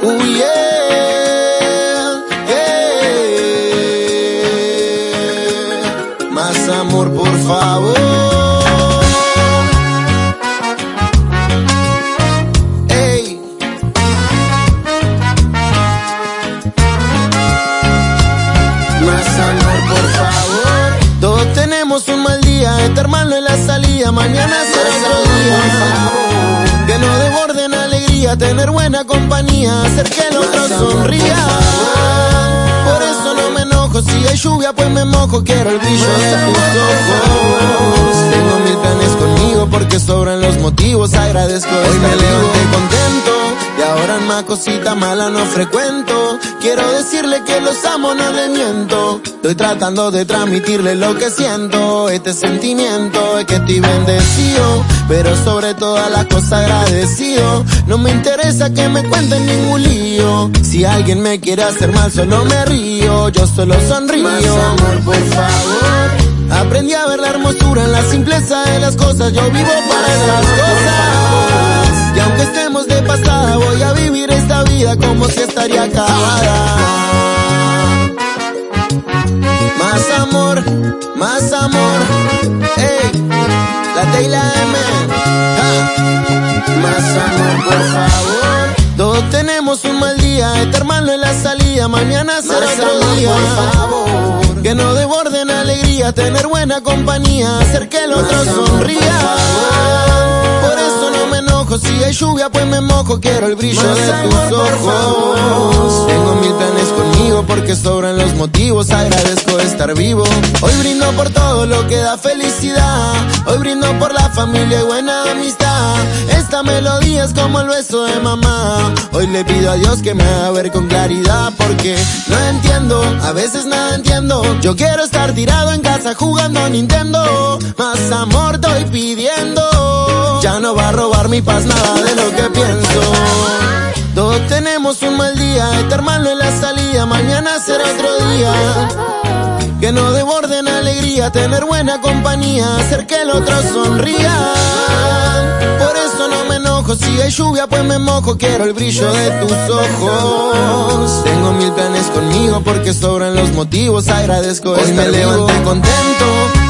Uh, yeah, yeah. Más amor, por favor. Ey. Más amor, por favor. Todos tenemos un mal día, este hermano en la salida, mañana será otro día. Tener buena compañía, hacer que el otro sonría. Por eso no me enojo, si hay lluvia pues me mojo, quiero el brillo de tus ojos. Tengo mil planes conmigo porque sobran los motivos, agradezco Hoy me levanté contento y ahora en más cosita mala no frecuento. Quiero decirle que los amo, no le miento. Estoy tratando de transmitirle lo que siento. Este sentimiento es que estoy bendecido, pero sobre todas las cosas agradecido. No me interesa que me cuenten ningún lío. Si alguien me quiere hacer mal, solo me río. Yo solo sonrío. Más amor, por favor. Aprendí a ver la hermosura en la simpleza de las cosas. Yo vivo para esas cosas. Y aunque estemos de pasada, voy a vivir esta vida como si estaría acabada. Más amor, más amor, ey, la T y la M, ja. Más amor, por favor. Todos tenemos un mal día, este hermano en la salida, mañana será otro día. Que no desborden alegría, tener buena compañía, hacer que el otro sonría. Por eso no me enojo, si hay lluvia pues me mojo, quiero el brillo de tus ojos. Tengo mil planes conmigo porque sobran los motivos, agradezco estar. Hoy brindo por todo lo que da felicidad, hoy brindo por la familia y buena amistad. Esta melodía es como el beso de mamá. Hoy le pido a Dios que me haga ver con claridad porque no entiendo, a veces nada entiendo. Yo quiero estar tirado en casa jugando a Nintendo, más amor estoy pidiendo. Ya no va a robar mi paz nada de lo que pienso. Todos tenemos un mal día, este hermano en la salida, mañana será otro día. Que no desborden alegría, tener buena compañía, hacer que el otro sonría. Por eso no me enojo, si hay lluvia pues me mojo, quiero el brillo de tus ojos. Tengo mil planes conmigo porque sobran los motivos, agradezco Hoy me levanté contento